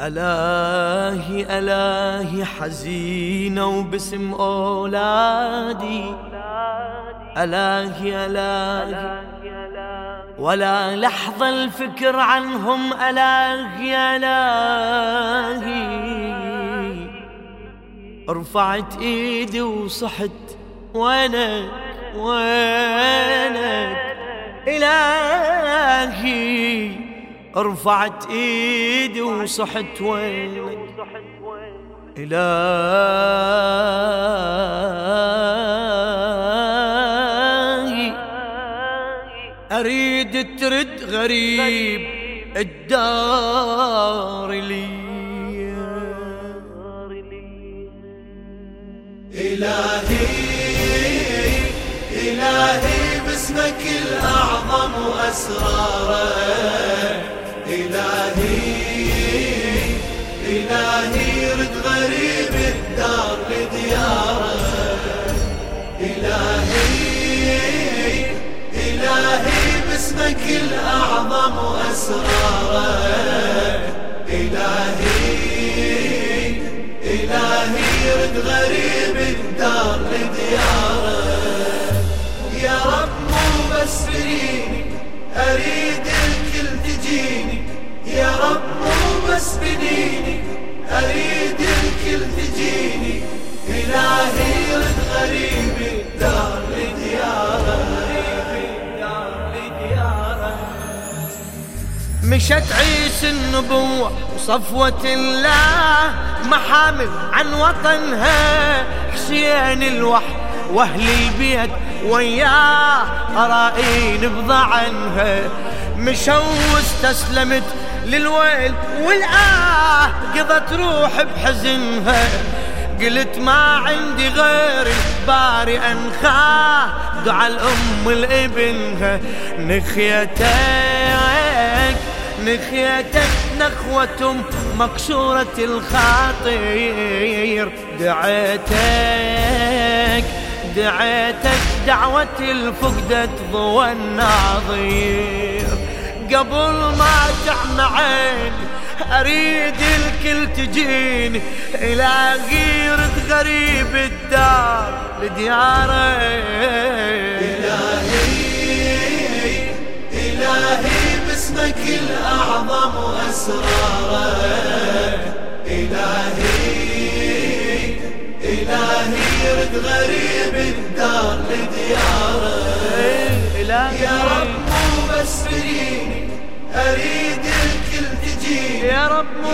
ألاهي ألاهي حزينة وباسم أولادي. ألاهي ألاهي ولا لحظة الفكر عنهم ألاهي ألاهي رفعت إيدي وصحت وينك وينك. إلهي. رفعت إيدي وصحت وينك. إلهي أريد ترد غريب الدار لي. إلهي إلهي باسمك الأعظم وأسراره إلهي إلهي رد غريب الدار لدياره إلهي إلهي باسمك الأعظم وأسراره إلهي إلهي رد غريب الدار لدياره يا رب مو بس أريد يا رب مو بس بنيني أريد الكل تجيني. إلهي رد غريبي دار لدياره مشت عيس النبوة وصفوة الله محامل عن وطنها. حسين الوحي وأهل البيت وياه قرائين بضعنها. مشوا واستسلمت للويل والآه قضت روح بحزنها. قلت ما عندي غير الباري أنخاه. دعا الأم لابنها. نخيتك نخيتك نخوة مكسورة الخاطر دعيتك دعيتك دعوة الفقدة ضوى الناظر قبل ما تعمى عيني أريد الكل تجيني إلى غيرة غريب الدار لدياره إلهي إلهي باسمك الأعظم واسراره إلهي إلهي رد غريب الدار لدياره يا رب بس أريد الكل تجيني. يا رب مو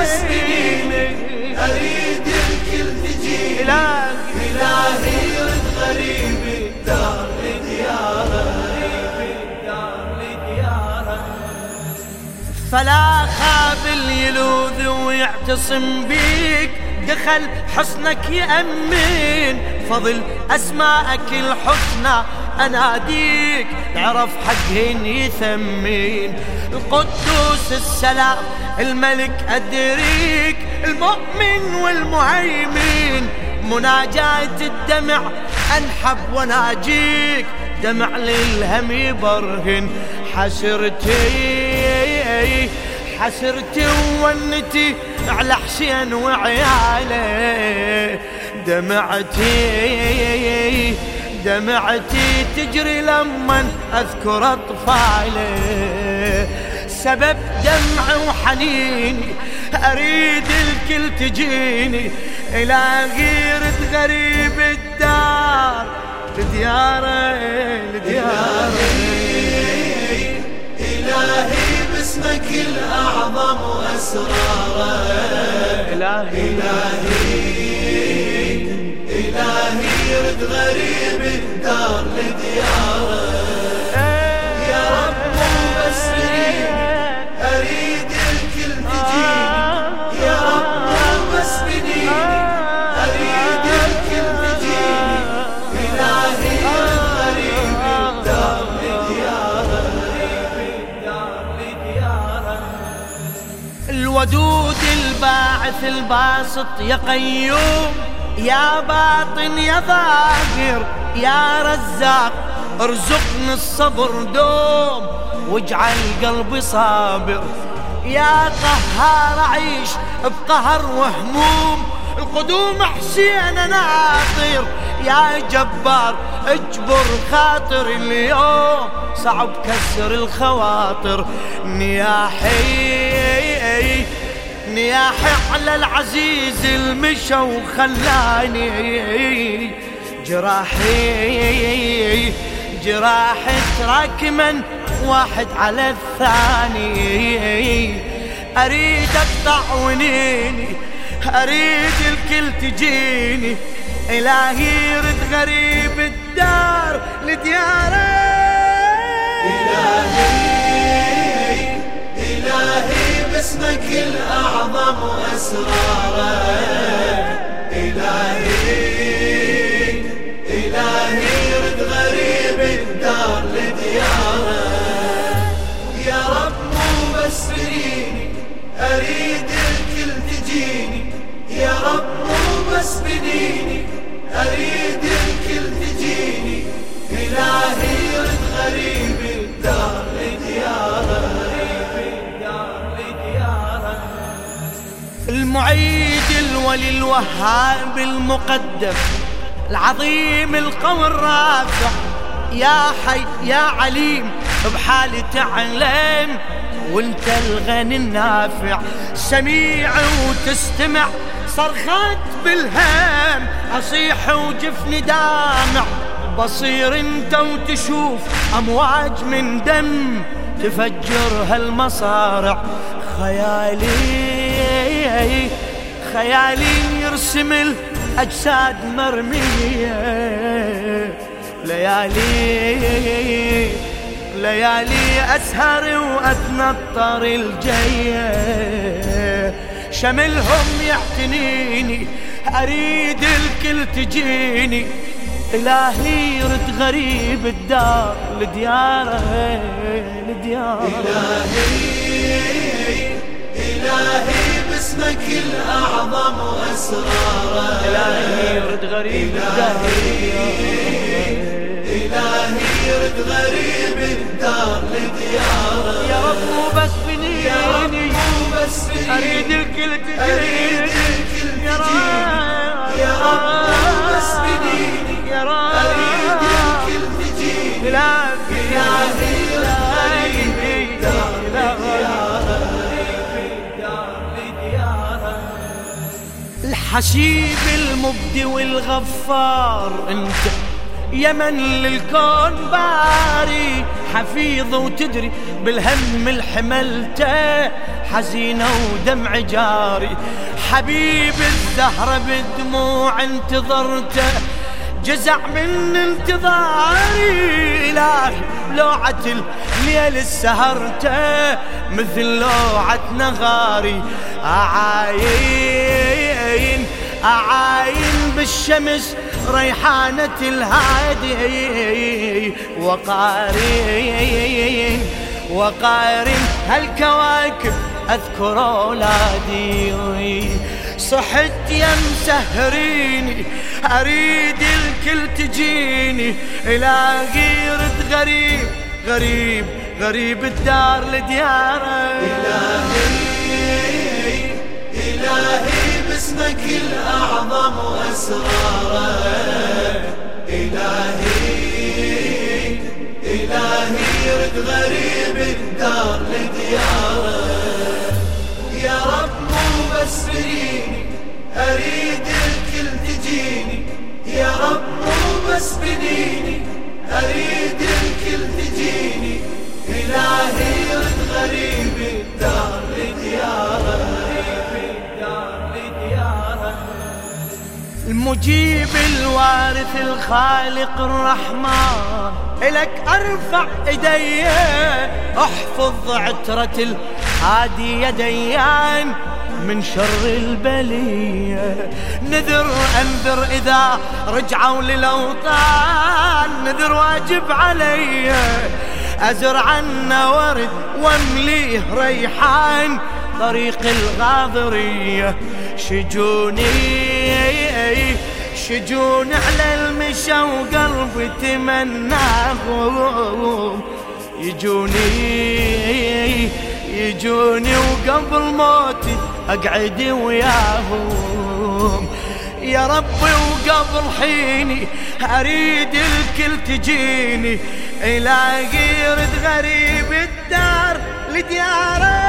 بس أريد الكل تجيني. إلهي رد غريبي. دار لدياره فلا خاب يلوذ ويعتصم بيك. دخل حصنك يأمن. فضل أسماءك الحسنى. أناديك عرف حقهن يثمين. القدوس السلام الملك أدريك. المؤمن والمهيمن مناجاة الدمع أنحب وناجيك. دمع للهم يبرهن. حسرتي حسرتي وونتي على حسين وعياله دمعتي دمعتي تجري لما أذكر أطفالي. سبب دمع وحنيني أريد الكل تجيني. إلى غيرة غريب الدار لديارة لديارة. إلهي باسمك الأعظم وأسراره إلهي. إلهي. رد غريب الدار لديارة. يا رب بس أريد الكل تجيني يا رب بس أريد الكل تجيني إلهي رد غريب الدار لديارة. الودود الباعث الباسط يا قيوم. يا باطن يا ظاهر يا رزاق ارزقني الصبر دوم واجعل قلبي صابر. يا قهار أعيش بقهر وهموم القدوم حسين ناطر. يا جبار اجبر خاطر اليوم صعب كسر الخواطر. نياحي نياحي على العزيز المشى وخلاني جراحي جراحي تراكما واحد على الثاني. أريد اقطع ونيني أريد الكل تجيني. إلهي يرد غريب الدار لدياره إلهي إلهي. باسمك الأعظم وأسراره إلهي إلهي رد غريب الدار لدياره يا رب مو بس بنيني أريد الكل تجيني. يا رب مو بس بنيني الوهاب المقدم العظيم القوي الرافع. يا حي يا عليم بحالي تعلم وانت الغني النافع. سميع وتستمع صرخات بالهم أصيح وجفني دامع. بصير انت وتشوف أمواج من دم تفجر هالمصارع. خيالي خيالي يرسم الأجساد مرمية. ليالي ليالي أسهر وأتنطر الجية. شملهم يعتنيني أريد الكل تجيني. إلهي يرد غريب الدار لدياره لدياره. إلهي إلهي باسمك الأعظم وأسراره إلهي يرد غريب إلهي رد غريب الدار لدياره يا رب مو بس بنيني مو بس بنيني أريد الكل تجيني يا رب. يا رب. الحسيب المبدي والغفار. انت يمن للكون باري حفيظ وتدري بالهم الحملتة حزينة ودمع جاري. حبيب الزهرة بدموع انتظرته جزع من انتظاري. إلهي لوعة الليل السهرتة مثل لوعة نغاري. أعاين أعاين بالشمس ريحانة الهادي وقارين وقارن هالكواكب أذكر أولادي؟ صحت يا مسهريني أريد الكل تجيني إلهي يرد غريب غريب غريب الدار لدياره إلهي إلهي. باسمك الأعظم وأسراره إلهي إلهي رد غريب الدار لدياره المجيب الوارث الخالق الرحمن. إلك أرفع إيدي أحفظ عترة الهادي يديان من شر البلية. نذر أنذر إذا رجعوا للأوطان نذر واجب علي. أزرع ورد وامليه ريحان طريق الغاضرية. شجوني شجون على المشى وقلبي تمناهم يجوني يجوني وقبل موتي أقعد وياهم. يا ربي وقبل حيني أريد الكل تجيني. الاقي يرد غريب الدار لديارة.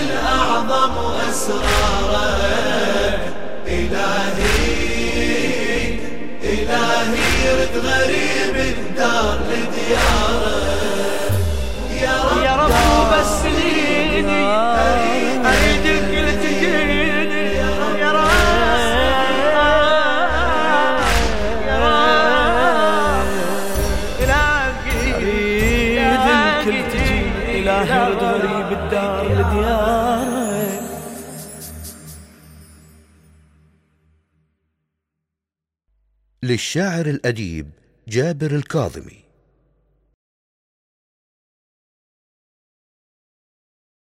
الأعظم وأسراره إلهي إلهي يرد غريب الدار. لدياره رد غريب الدار لدياره للشاعر الأديب جابر الكاظمي.